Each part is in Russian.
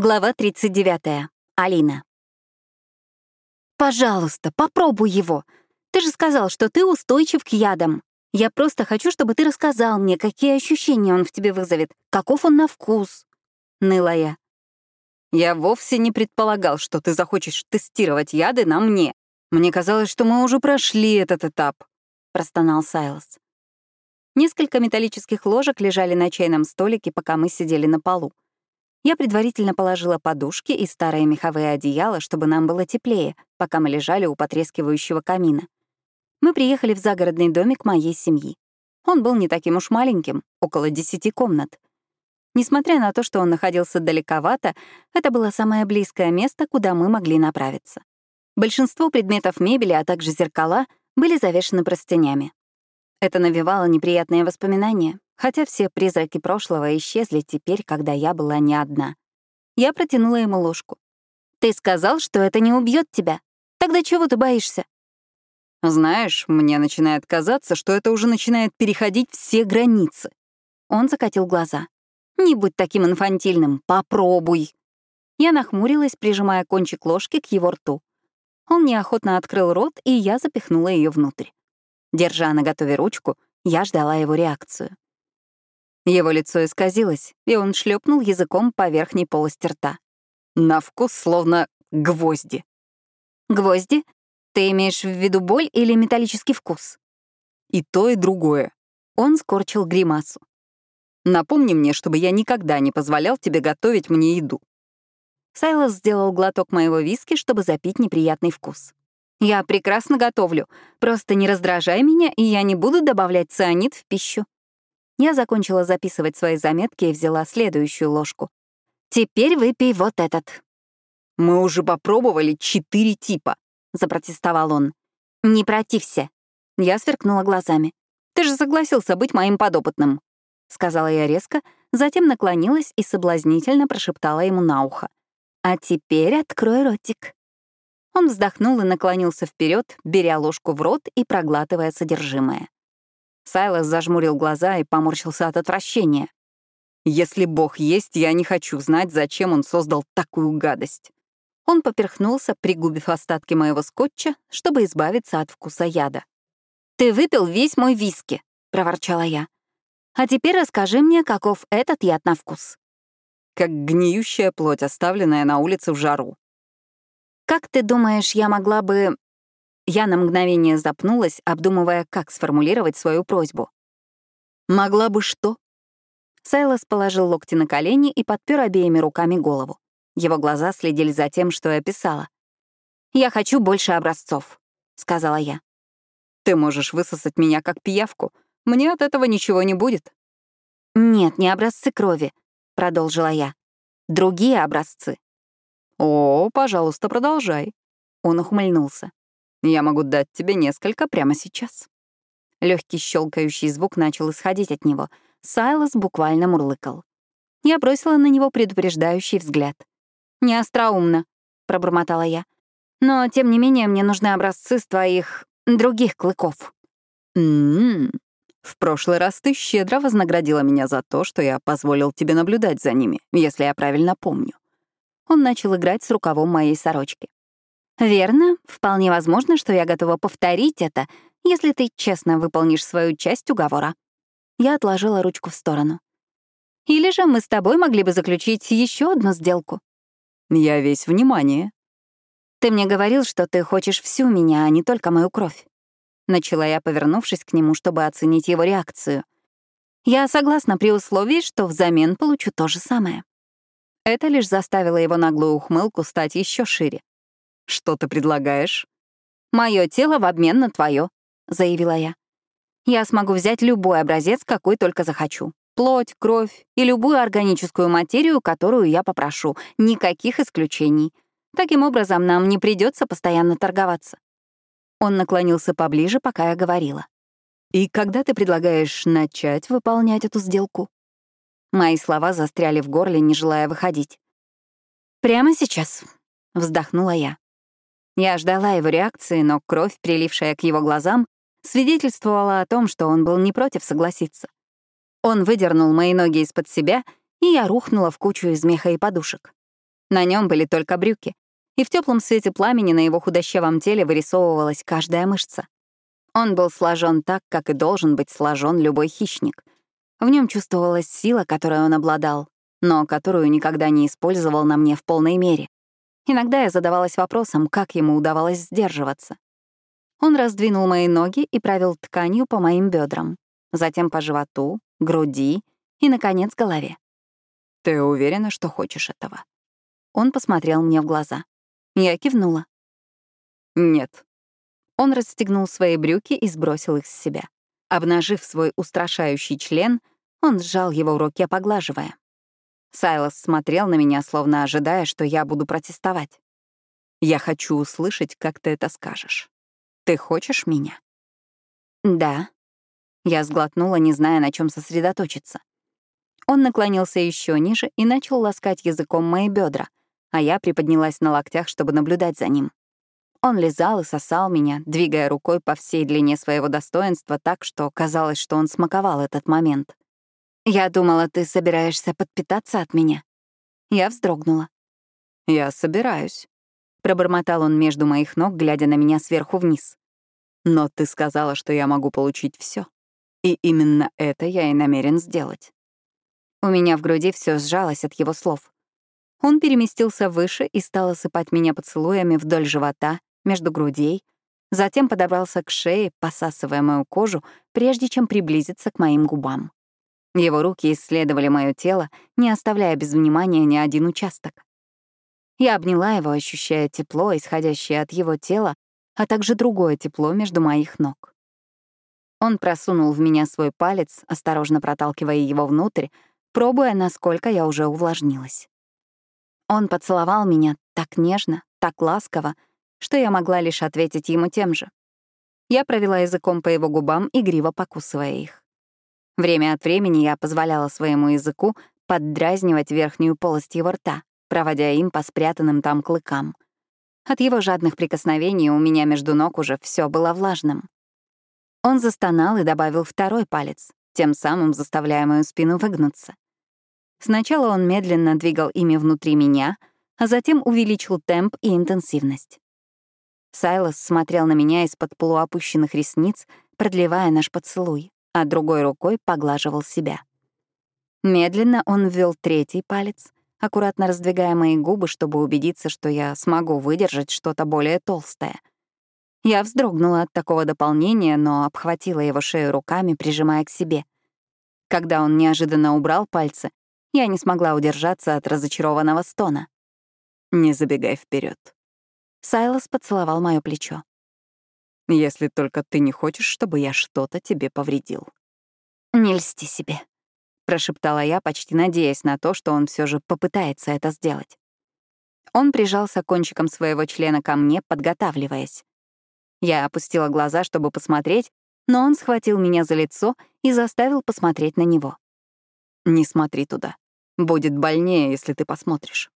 Глава 39. Алина. «Пожалуйста, попробуй его. Ты же сказал, что ты устойчив к ядам. Я просто хочу, чтобы ты рассказал мне, какие ощущения он в тебе вызовет, каков он на вкус», — ныла я. «Я вовсе не предполагал, что ты захочешь тестировать яды на мне. Мне казалось, что мы уже прошли этот этап», — простонал Сайлос. Несколько металлических ложек лежали на чайном столике, пока мы сидели на полу. Я предварительно положила подушки и старые меховые одеяла, чтобы нам было теплее, пока мы лежали у потрескивающего камина. Мы приехали в загородный домик моей семьи. Он был не таким уж маленьким, около десяти комнат. Несмотря на то, что он находился далековато, это было самое близкое место, куда мы могли направиться. Большинство предметов мебели, а также зеркала, были завешены простынями. Это навевало неприятные воспоминания, хотя все призраки прошлого исчезли теперь, когда я была не одна. Я протянула ему ложку. «Ты сказал, что это не убьет тебя. Тогда чего ты боишься?» «Знаешь, мне начинает казаться, что это уже начинает переходить все границы». Он закатил глаза. «Не будь таким инфантильным, попробуй». Я нахмурилась, прижимая кончик ложки к его рту. Он неохотно открыл рот, и я запихнула ее внутрь. Держа на готове ручку, я ждала его реакцию. Его лицо исказилось, и он шлепнул языком по верхней полости рта. На вкус словно гвозди. Гвозди? Ты имеешь в виду боль или металлический вкус? И то, и другое. Он скорчил гримасу. Напомни мне, чтобы я никогда не позволял тебе готовить мне еду. Сайлос сделал глоток моего виски, чтобы запить неприятный вкус. «Я прекрасно готовлю. Просто не раздражай меня, и я не буду добавлять цианид в пищу». Я закончила записывать свои заметки и взяла следующую ложку. «Теперь выпей вот этот». «Мы уже попробовали четыре типа», — запротестовал он. «Не протився». Я сверкнула глазами. «Ты же согласился быть моим подопытным», — сказала я резко, затем наклонилась и соблазнительно прошептала ему на ухо. «А теперь открой ротик». Он вздохнул и наклонился вперед, беря ложку в рот и проглатывая содержимое. Сайлос зажмурил глаза и поморщился от отвращения. «Если Бог есть, я не хочу знать, зачем он создал такую гадость». Он поперхнулся, пригубив остатки моего скотча, чтобы избавиться от вкуса яда. «Ты выпил весь мой виски», — проворчала я. «А теперь расскажи мне, каков этот яд на вкус». Как гниющая плоть, оставленная на улице в жару. «Как ты думаешь, я могла бы я на мгновение запнулась, обдумывая, как сформулировать свою просьбу. «Могла бы что?» Сайлос положил локти на колени и подпер обеими руками голову. Его глаза следили за тем, что я писала. «Я хочу больше образцов», — сказала я. «Ты можешь высосать меня как пиявку. Мне от этого ничего не будет». «Нет, не образцы крови», — продолжила я. «Другие образцы». «О, пожалуйста, продолжай». Он ухмыльнулся. Я могу дать тебе несколько прямо сейчас». Легкий щелкающий звук начал исходить от него. Сайлос буквально мурлыкал. Я бросила на него предупреждающий взгляд. «Не остроумно», — пробормотала я. «Но, тем не менее, мне нужны образцы с твоих других клыков». «М-м-м. В прошлый раз ты щедро вознаградила меня за то, что я позволил тебе наблюдать за ними, если я правильно помню». Он начал играть с рукавом моей сорочки. Верно, вполне возможно, что я готова повторить это, если ты честно выполнишь свою часть уговора. Я отложила ручку в сторону. Или же мы с тобой могли бы заключить еще одну сделку. Я весь внимание. Ты мне говорил, что ты хочешь всю меня, а не только мою кровь. Начала я, повернувшись к нему, чтобы оценить его реакцию. Я согласна при условии, что взамен получу то же самое. Это лишь заставило его наглую ухмылку стать еще шире. «Что ты предлагаешь?» Мое тело в обмен на твое, заявила я. «Я смогу взять любой образец, какой только захочу. Плоть, кровь и любую органическую материю, которую я попрошу. Никаких исключений. Таким образом, нам не придется постоянно торговаться». Он наклонился поближе, пока я говорила. «И когда ты предлагаешь начать выполнять эту сделку?» Мои слова застряли в горле, не желая выходить. «Прямо сейчас», — вздохнула я. Я ждала его реакции, но кровь, прилившая к его глазам, свидетельствовала о том, что он был не против согласиться. Он выдернул мои ноги из-под себя, и я рухнула в кучу из меха и подушек. На нем были только брюки, и в теплом свете пламени на его худощавом теле вырисовывалась каждая мышца. Он был сложен так, как и должен быть сложен любой хищник. В нем чувствовалась сила, которой он обладал, но которую никогда не использовал на мне в полной мере. Иногда я задавалась вопросом, как ему удавалось сдерживаться. Он раздвинул мои ноги и провел тканью по моим бедрам, затем по животу, груди и, наконец, голове. «Ты уверена, что хочешь этого?» Он посмотрел мне в глаза. Я кивнула. «Нет». Он расстегнул свои брюки и сбросил их с себя. Обнажив свой устрашающий член, он сжал его в руке, поглаживая. Сайлос смотрел на меня, словно ожидая, что я буду протестовать. «Я хочу услышать, как ты это скажешь. Ты хочешь меня?» «Да». Я сглотнула, не зная, на чем сосредоточиться. Он наклонился еще ниже и начал ласкать языком мои бедра, а я приподнялась на локтях, чтобы наблюдать за ним. Он лизал и сосал меня, двигая рукой по всей длине своего достоинства так, что казалось, что он смаковал этот момент. «Я думала, ты собираешься подпитаться от меня». Я вздрогнула. «Я собираюсь», — пробормотал он между моих ног, глядя на меня сверху вниз. «Но ты сказала, что я могу получить все, И именно это я и намерен сделать. У меня в груди все сжалось от его слов. Он переместился выше и стал осыпать меня поцелуями вдоль живота, между грудей, затем подобрался к шее, посасывая мою кожу, прежде чем приблизиться к моим губам. Его руки исследовали мое тело, не оставляя без внимания ни один участок. Я обняла его, ощущая тепло, исходящее от его тела, а также другое тепло между моих ног. Он просунул в меня свой палец, осторожно проталкивая его внутрь, пробуя, насколько я уже увлажнилась. Он поцеловал меня так нежно, так ласково, что я могла лишь ответить ему тем же. Я провела языком по его губам, игриво покусывая их. Время от времени я позволяла своему языку поддразнивать верхнюю полость его рта, проводя им по спрятанным там клыкам. От его жадных прикосновений у меня между ног уже все было влажным. Он застонал и добавил второй палец, тем самым заставляя мою спину выгнуться. Сначала он медленно двигал ими внутри меня, а затем увеличил темп и интенсивность. Сайлос смотрел на меня из-под полуопущенных ресниц, продлевая наш поцелуй, а другой рукой поглаживал себя. Медленно он ввел третий палец, аккуратно раздвигая мои губы, чтобы убедиться, что я смогу выдержать что-то более толстое — я вздрогнула от такого дополнения, но обхватила его шею руками, прижимая к себе. Когда он неожиданно убрал пальцы, я не смогла удержаться от разочарованного стона. «Не забегай вперед. Сайлос поцеловал мое плечо. «Если только ты не хочешь, чтобы я что-то тебе повредил». «Не льсти себе», — прошептала я, почти надеясь на то, что он все же попытается это сделать. Он прижался кончиком своего члена ко мне, подготавливаясь. Я опустила глаза, чтобы посмотреть, но он схватил меня за лицо и заставил посмотреть на него. «Не смотри туда. Будет больнее, если ты посмотришь».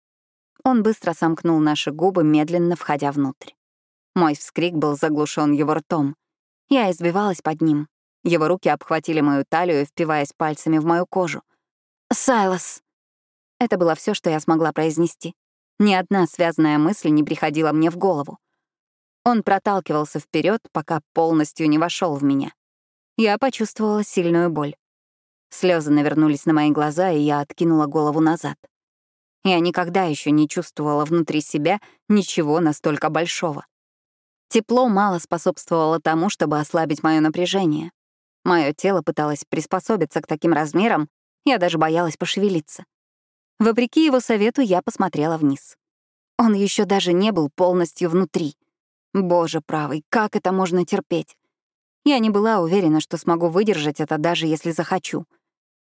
Он быстро сомкнул наши губы, медленно входя внутрь. Мой вскрик был заглушен его ртом. Я избивалась под ним. Его руки обхватили мою талию, впиваясь пальцами в мою кожу. «Сайлос!» Это было все, что я смогла произнести. Ни одна связанная мысль не приходила мне в голову. Он проталкивался вперед, пока полностью не вошел в меня. Я почувствовала сильную боль. Слезы навернулись на мои глаза, и я откинула голову назад. Я никогда еще не чувствовала внутри себя ничего настолько большого. Тепло мало способствовало тому, чтобы ослабить мое напряжение. Мое тело пыталось приспособиться к таким размерам, я даже боялась пошевелиться. Вопреки его совету, я посмотрела вниз. Он еще даже не был полностью внутри — Боже правый, как это можно терпеть? Я не была уверена, что смогу выдержать это, даже если захочу.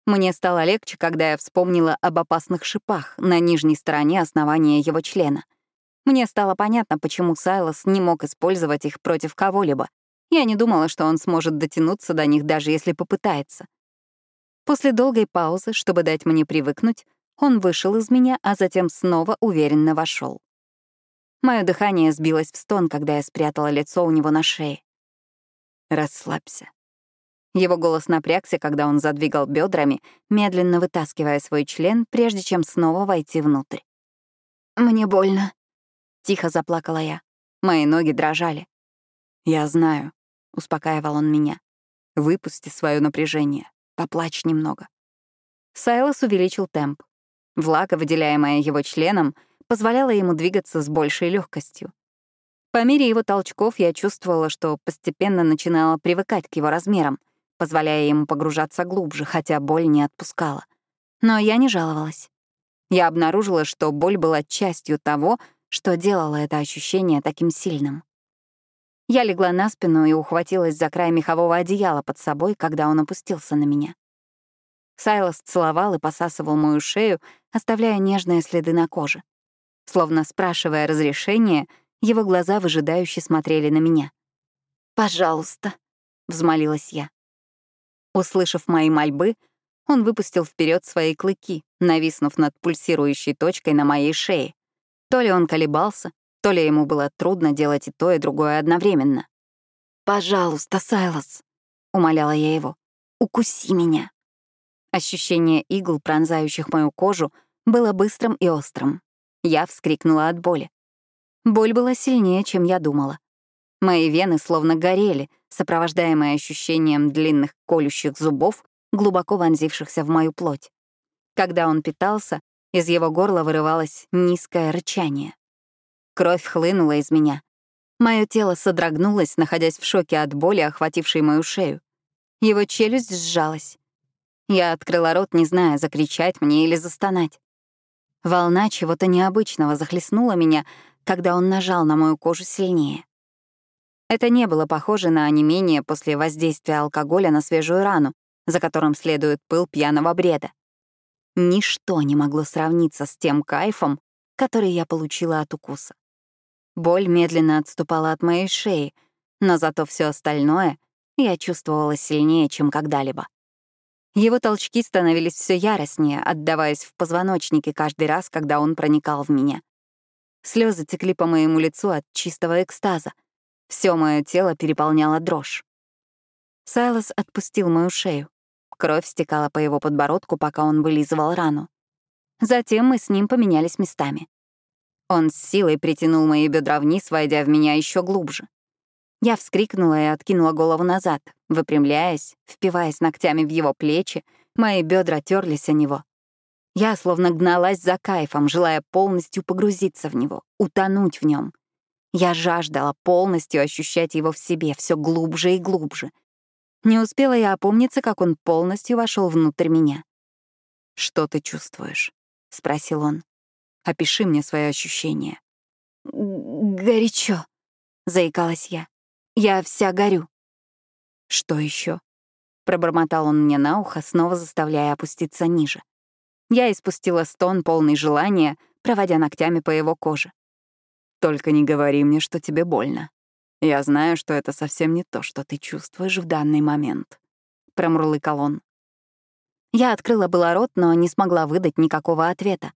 Мне стало легче, когда я вспомнила об опасных шипах на нижней стороне основания его члена. Мне стало понятно, почему Сайлос не мог использовать их против кого-либо. Я не думала, что он сможет дотянуться до них, даже если попытается. После долгой паузы, чтобы дать мне привыкнуть, он вышел из меня, а затем снова уверенно вошел. Мое дыхание сбилось в стон, когда я спрятала лицо у него на шее. «Расслабься». Его голос напрягся, когда он задвигал бедрами, медленно вытаскивая свой член, прежде чем снова войти внутрь. Мне больно. Тихо заплакала я. Мои ноги дрожали. «Я знаю», — успокаивал он меня. «Выпусти свое напряжение. Поплачь немного». Сайлос увеличил темп. Влага, выделяемая его членом, позволяла ему двигаться с большей легкостью. По мере его толчков я чувствовала, что постепенно начинала привыкать к его размерам, позволяя ему погружаться глубже, хотя боль не отпускала. Но я не жаловалась. Я обнаружила, что боль была частью того, что делало это ощущение таким сильным. Я легла на спину и ухватилась за край мехового одеяла под собой, когда он опустился на меня. Сайлос целовал и посасывал мою шею, оставляя нежные следы на коже. Словно спрашивая разрешения, его глаза выжидающе смотрели на меня. «Пожалуйста», — взмолилась я. Услышав мои мольбы, он выпустил вперед свои клыки, нависнув над пульсирующей точкой на моей шее. То ли он колебался, то ли ему было трудно делать и то, и другое одновременно. «Пожалуйста, Сайлос», — умоляла я его, — «укуси меня». Ощущение игл, пронзающих мою кожу, было быстрым и острым. Я вскрикнула от боли. Боль была сильнее, чем я думала. Мои вены словно горели, сопровождаемые ощущением длинных колющих зубов, глубоко вонзившихся в мою плоть. Когда он питался, из его горла вырывалось низкое рычание. Кровь хлынула из меня. Мое тело содрогнулось, находясь в шоке от боли, охватившей мою шею. Его челюсть сжалась. Я открыла рот, не зная, закричать мне или застонать. Волна чего-то необычного захлестнула меня, когда он нажал на мою кожу сильнее. Это не было похоже на онемение после воздействия алкоголя на свежую рану, за которым следует пыл пьяного бреда. Ничто не могло сравниться с тем кайфом, который я получила от укуса. Боль медленно отступала от моей шеи, но зато все остальное я чувствовала сильнее, чем когда-либо. Его толчки становились все яростнее, отдаваясь в позвоночнике каждый раз, когда он проникал в меня. Слезы текли по моему лицу от чистого экстаза. Все мое тело переполняло дрожь. Сайлос отпустил мою шею. Кровь стекала по его подбородку, пока он вылизывал рану. Затем мы с ним поменялись местами. Он с силой притянул мои бедра вниз, войдя в меня еще глубже. Я вскрикнула и откинула голову назад, выпрямляясь, впиваясь ногтями в его плечи, мои бедра терлись о него. Я словно гналась за кайфом, желая полностью погрузиться в него, утонуть в нем. Я жаждала полностью ощущать его в себе все глубже и глубже. Не успела я опомниться, как он полностью вошел внутрь меня. «Что ты чувствуешь?» — спросил он. «Опиши мне свои ощущения». «Горячо», — заикалась я. Я вся горю. Что еще? Пробормотал он мне на ухо, снова заставляя опуститься ниже. Я испустила стон, полный желания, проводя ногтями по его коже. «Только не говори мне, что тебе больно. Я знаю, что это совсем не то, что ты чувствуешь в данный момент», — промурлыкал он. Я открыла было рот, но не смогла выдать никакого ответа.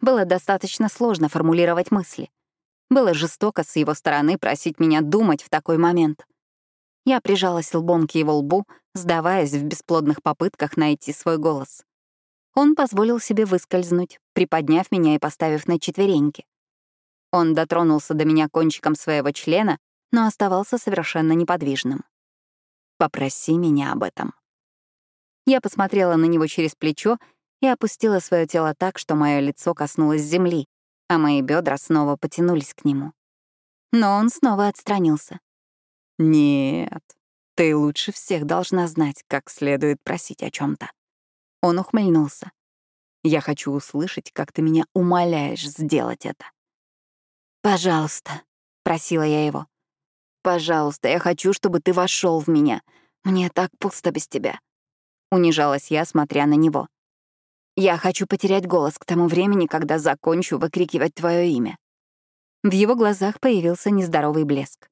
Было достаточно сложно формулировать мысли. Было жестоко с его стороны просить меня думать в такой момент. Я прижалась лбом к его лбу, сдаваясь в бесплодных попытках найти свой голос. Он позволил себе выскользнуть, приподняв меня и поставив на четвереньки. Он дотронулся до меня кончиком своего члена, но оставался совершенно неподвижным. «Попроси меня об этом». Я посмотрела на него через плечо и опустила свое тело так, что мое лицо коснулось земли, а мои бедра снова потянулись к нему. Но он снова отстранился. «Нет, ты лучше всех должна знать, как следует просить о чем то Он ухмыльнулся. «Я хочу услышать, как ты меня умоляешь сделать это». «Пожалуйста», — просила я его. «Пожалуйста, я хочу, чтобы ты вошел в меня. Мне так пусто без тебя». Унижалась я, смотря на него. Я хочу потерять голос к тому времени, когда закончу выкрикивать твое имя. В его глазах появился нездоровый блеск.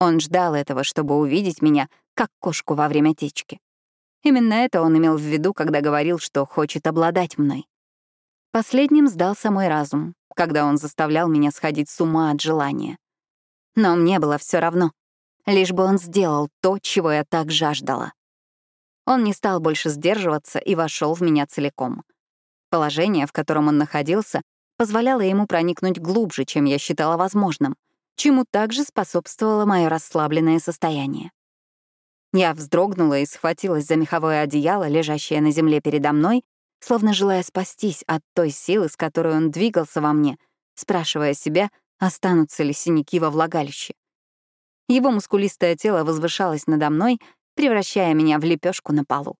Он ждал этого, чтобы увидеть меня, как кошку во время течки. Именно это он имел в виду, когда говорил, что хочет обладать мной. Последним сдался мой разум, когда он заставлял меня сходить с ума от желания. Но мне было все равно, лишь бы он сделал то, чего я так жаждала. Он не стал больше сдерживаться и вошел в меня целиком. Положение, в котором он находился, позволяла ему проникнуть глубже, чем я считала возможным, чему также способствовало мое расслабленное состояние. Я вздрогнула и схватилась за меховое одеяло, лежащее на земле передо мной, словно желая спастись от той силы, с которой он двигался во мне, спрашивая себя, останутся ли синяки во влагалище. Его мускулистое тело возвышалось надо мной, превращая меня в лепешку на полу.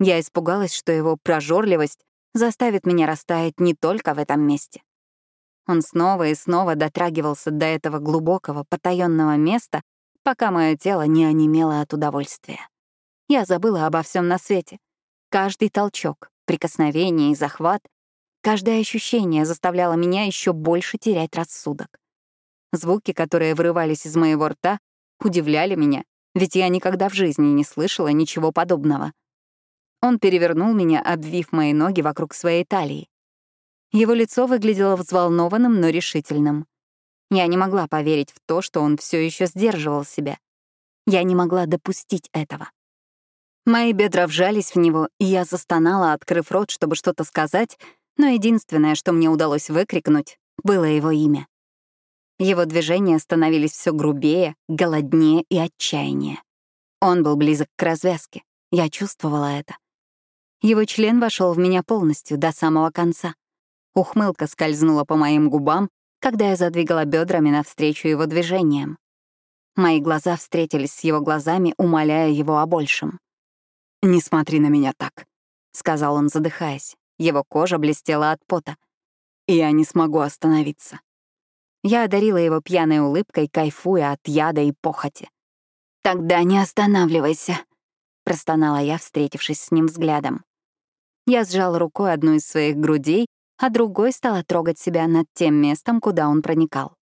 Я испугалась, что его прожорливость заставит меня растаять не только в этом месте. Он снова и снова дотрагивался до этого глубокого, потаенного места, пока мое тело не онемело от удовольствия. Я забыла обо всем на свете. Каждый толчок, прикосновение и захват, каждое ощущение заставляло меня еще больше терять рассудок. Звуки, которые вырывались из моего рта, удивляли меня, ведь я никогда в жизни не слышала ничего подобного. Он перевернул меня, обвив мои ноги вокруг своей талии. Его лицо выглядело взволнованным, но решительным. Я не могла поверить в то, что он все еще сдерживал себя. Я не могла допустить этого. Мои бедра вжались в него, и я застонала, открыв рот, чтобы что-то сказать, но единственное, что мне удалось выкрикнуть, было его имя. Его движения становились все грубее, голоднее и отчаяннее. Он был близок к развязке. Я чувствовала это. Его член вошел в меня полностью, до самого конца. Ухмылка скользнула по моим губам, когда я задвигала бедрами навстречу его движениям. Мои глаза встретились с его глазами, умоляя его о большем. «Не смотри на меня так», — сказал он, задыхаясь. Его кожа блестела от пота. «Я не смогу остановиться». Я одарила его пьяной улыбкой, кайфуя от яда и похоти. «Тогда не останавливайся», — простонала я, встретившись с ним взглядом. Я сжала рукой одну из своих грудей, а другой стала трогать себя над тем местом, куда он проникал.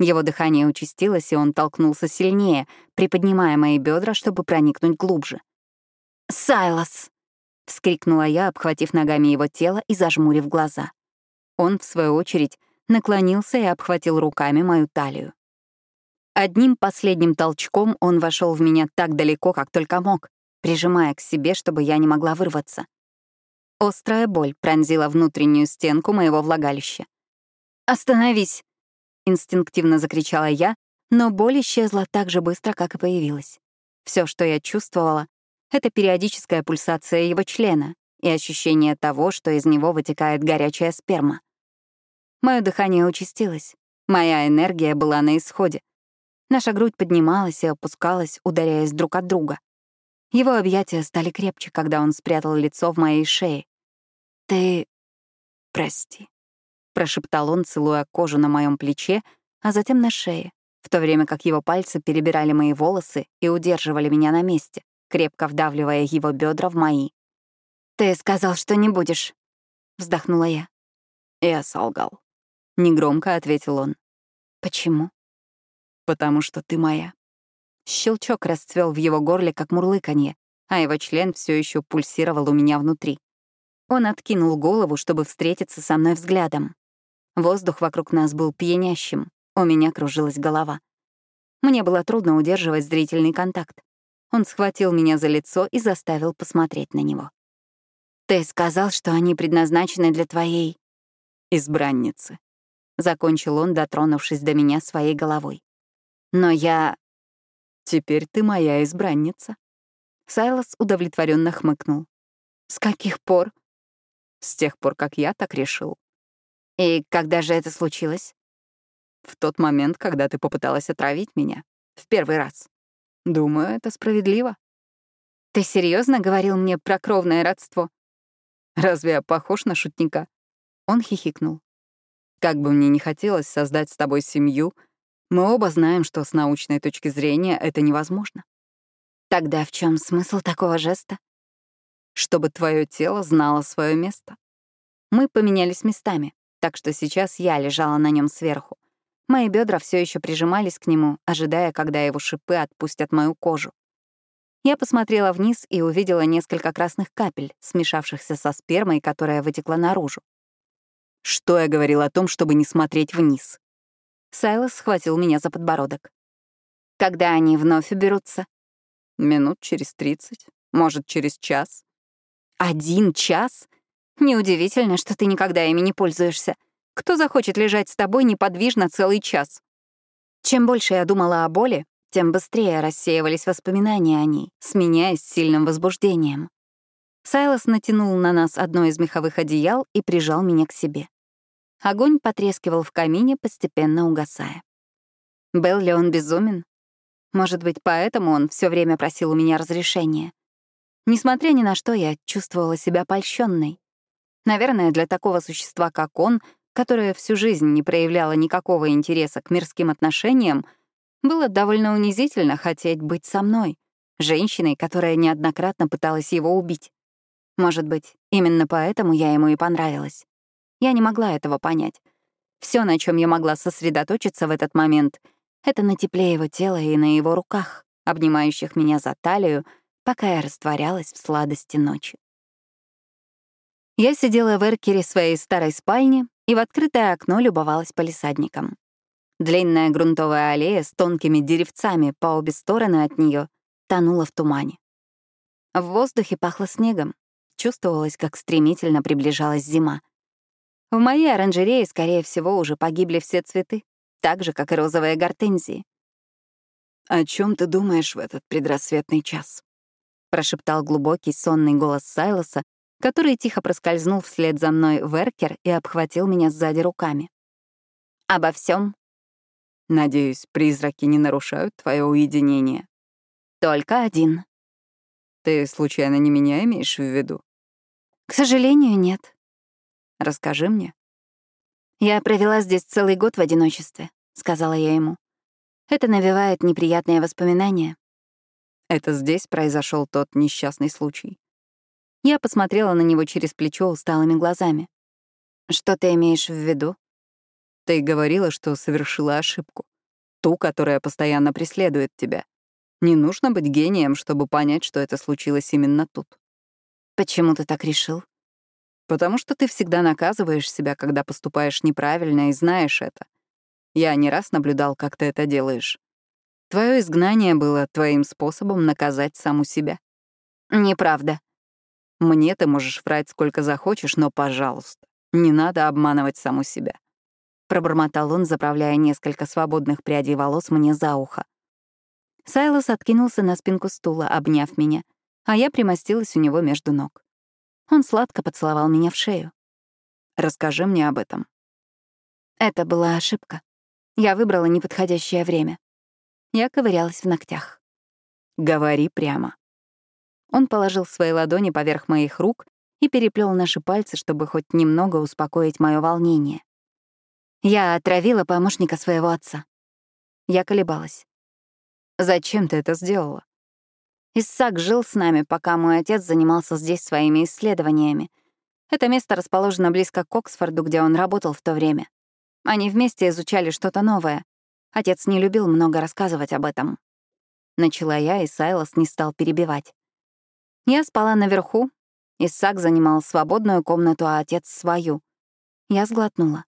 Его дыхание участилось, и он толкнулся сильнее, приподнимая мои бедра, чтобы проникнуть глубже. «Сайлос!» — вскрикнула я, обхватив ногами его тело и зажмурив глаза. Он, в свою очередь, наклонился и обхватил руками мою талию. Одним последним толчком он вошел в меня так далеко, как только мог, прижимая к себе, чтобы я не могла вырваться. Острая боль пронзила внутреннюю стенку моего влагалища. «Остановись!» — инстинктивно закричала я, но боль исчезла так же быстро, как и появилась. Все, что я чувствовала, — это периодическая пульсация его члена и ощущение того, что из него вытекает горячая сперма. Мое дыхание участилось, моя энергия была на исходе. Наша грудь поднималась и опускалась, ударяясь друг от друга. Его объятия стали крепче, когда он спрятал лицо в моей шее, «Ты... прости», — прошептал он, целуя кожу на моем плече, а затем на шее, в то время как его пальцы перебирали мои волосы и удерживали меня на месте, крепко вдавливая его бедра в мои. «Ты сказал, что не будешь», — вздохнула я. «Я солгал», — негромко ответил он. «Почему?» «Потому что ты моя». Щелчок расцвел в его горле, как мурлыканье, а его член все еще пульсировал у меня внутри. Он откинул голову, чтобы встретиться со мной взглядом. Воздух вокруг нас был пьянящим, у меня кружилась голова. Мне было трудно удерживать зрительный контакт. Он схватил меня за лицо и заставил посмотреть на него. «Ты сказал, что они предназначены для твоей...» «Избранницы», — закончил он, дотронувшись до меня своей головой. «Но я...» «Теперь ты моя избранница». Сайлос удовлетворенно хмыкнул. «С каких пор?» С тех пор, как я так решил. И когда же это случилось? В тот момент, когда ты попыталась отравить меня. В первый раз. Думаю, это справедливо. Ты серьезно говорил мне про кровное родство? Разве я похож на шутника? Он хихикнул. Как бы мне не хотелось создать с тобой семью, мы оба знаем, что с научной точки зрения это невозможно. Тогда в чем смысл такого жеста? чтобы твое тело знало свое место. Мы поменялись местами, так что сейчас я лежала на нем сверху. Мои бедра все еще прижимались к нему, ожидая, когда его шипы отпустят мою кожу. Я посмотрела вниз и увидела несколько красных капель, смешавшихся со спермой, которая вытекла наружу. Что я говорил о том, чтобы не смотреть вниз? Сайлос схватил меня за подбородок. Когда они вновь уберутся? Минут через тридцать, может, через час. Один час? Неудивительно, что ты никогда ими не пользуешься. Кто захочет лежать с тобой неподвижно целый час? Чем больше я думала о боли, тем быстрее рассеивались воспоминания о ней, сменяясь сильным возбуждением. Сайлос натянул на нас одно из меховых одеял и прижал меня к себе. Огонь потрескивал в камине, постепенно угасая. Был ли он безумен? Может быть, поэтому он все время просил у меня разрешения. Несмотря ни на что, я чувствовала себя польщенной. Наверное, для такого существа, как он, которое всю жизнь не проявляло никакого интереса к мирским отношениям, было довольно унизительно хотеть быть со мной, женщиной, которая неоднократно пыталась его убить. Может быть, именно поэтому я ему и понравилась. Я не могла этого понять. Все, на чем я могла сосредоточиться в этот момент, это на тепле его тела и на его руках, обнимающих меня за талию, пока я растворялась в сладости ночи. Я сидела в эркере своей старой спальни и в открытое окно любовалась полисадником. Длинная грунтовая аллея с тонкими деревцами по обе стороны от нее тонула в тумане. В воздухе пахло снегом, чувствовалось, как стремительно приближалась зима. В моей оранжерее, скорее всего, уже погибли все цветы, так же, как и розовые гортензии. «О чем ты думаешь в этот предрассветный час?» — прошептал глубокий сонный голос Сайлоса, который тихо проскользнул вслед за мной в эркер и обхватил меня сзади руками. «Обо всем. «Надеюсь, призраки не нарушают твое уединение?» «Только один». «Ты случайно не меня имеешь в виду?» «К сожалению, нет». «Расскажи мне». «Я провела здесь целый год в одиночестве», — сказала я ему. «Это навевает неприятные воспоминания». «Это здесь произошел тот несчастный случай?» Я посмотрела на него через плечо усталыми глазами. «Что ты имеешь в виду?» «Ты говорила, что совершила ошибку. Ту, которая постоянно преследует тебя. Не нужно быть гением, чтобы понять, что это случилось именно тут». «Почему ты так решил?» «Потому что ты всегда наказываешь себя, когда поступаешь неправильно, и знаешь это. Я не раз наблюдал, как ты это делаешь. Твое изгнание было твоим способом наказать саму себя». «Неправда», мне ты можешь врать сколько захочешь, но, пожалуйста, не надо обманывать саму себя. Пробормотал он, заправляя несколько свободных прядей волос мне за ухо. Сайлос откинулся на спинку стула, обняв меня, а я примостилась у него между ног. Он сладко поцеловал меня в шею. «Расскажи мне об этом». Это была ошибка. Я выбрала неподходящее время. Я ковырялась в ногтях. «Говори прямо», он положил свои ладони поверх моих рук и переплел наши пальцы, чтобы хоть немного успокоить мое волнение. Я отравила помощника своего отца. Я колебалась. «Зачем ты это сделала?» Иссак жил с нами, пока мой отец занимался здесь своими исследованиями. Это место расположено близко к Оксфорду, где он работал в то время. Они вместе изучали что-то новое. Отец не любил много рассказывать об этом. Начала я, и Сайлос не стал перебивать. Я спала наверху, Исаак занимал свободную комнату, а отец — свою. Я сглотнула.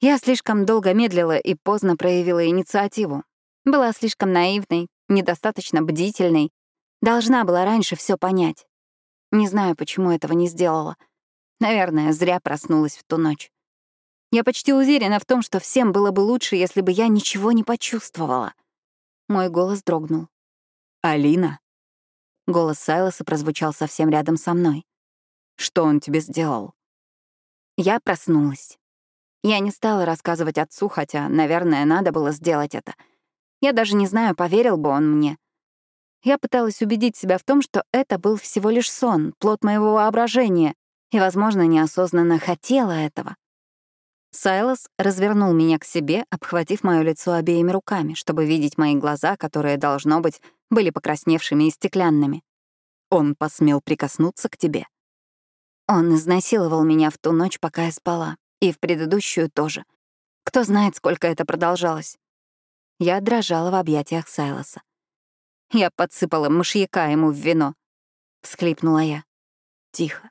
Я слишком долго медлила и поздно проявила инициативу. Была слишком наивной, недостаточно бдительной. Должна была раньше все понять. Не знаю, почему этого не сделала. Наверное, зря проснулась в ту ночь. Я почти уверена в том, что всем было бы лучше, если бы я ничего не почувствовала. Мой голос дрогнул. «Алина?» Голос Сайлоса прозвучал совсем рядом со мной. «Что он тебе сделал?» Я проснулась. Я не стала рассказывать отцу, хотя, наверное, надо было сделать это. Я даже не знаю, поверил бы он мне. Я пыталась убедить себя в том, что это был всего лишь сон, плод моего воображения, и, возможно, неосознанно хотела этого. Сайлос развернул меня к себе, обхватив моё лицо обеими руками, чтобы видеть мои глаза, которые, должно быть, были покрасневшими и стеклянными. Он посмел прикоснуться к тебе. Он изнасиловал меня в ту ночь, пока я спала, и в предыдущую тоже. Кто знает, сколько это продолжалось. Я дрожала в объятиях Сайлоса. Я подсыпала мышьяка ему в вино. Всхлипнула я. Тихо,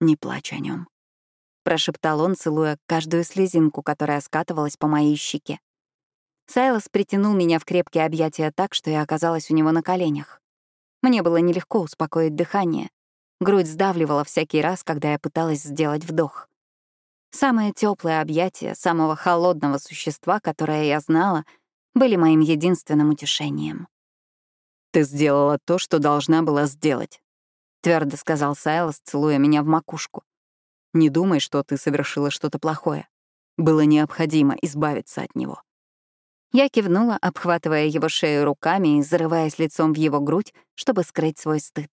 не плачь о нем прошептал он, целуя каждую слезинку, которая скатывалась по моей щеке. Сайлос притянул меня в крепкие объятия так, что я оказалась у него на коленях. Мне было нелегко успокоить дыхание. Грудь сдавливала всякий раз, когда я пыталась сделать вдох. Самое теплое объятие самого холодного существа, которое я знала, были моим единственным утешением. «Ты сделала то, что должна была сделать», — твердо сказал Сайлос, целуя меня в макушку. «Не думай, что ты совершила что-то плохое. Было необходимо избавиться от него». Я кивнула, обхватывая его шею руками и зарываясь лицом в его грудь, чтобы скрыть свой стыд.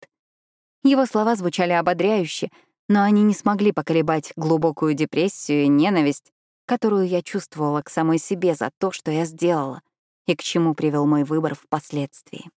Его слова звучали ободряюще, но они не смогли поколебать глубокую депрессию и ненависть, которую я чувствовала к самой себе за то, что я сделала, и к чему привел мой выбор впоследствии.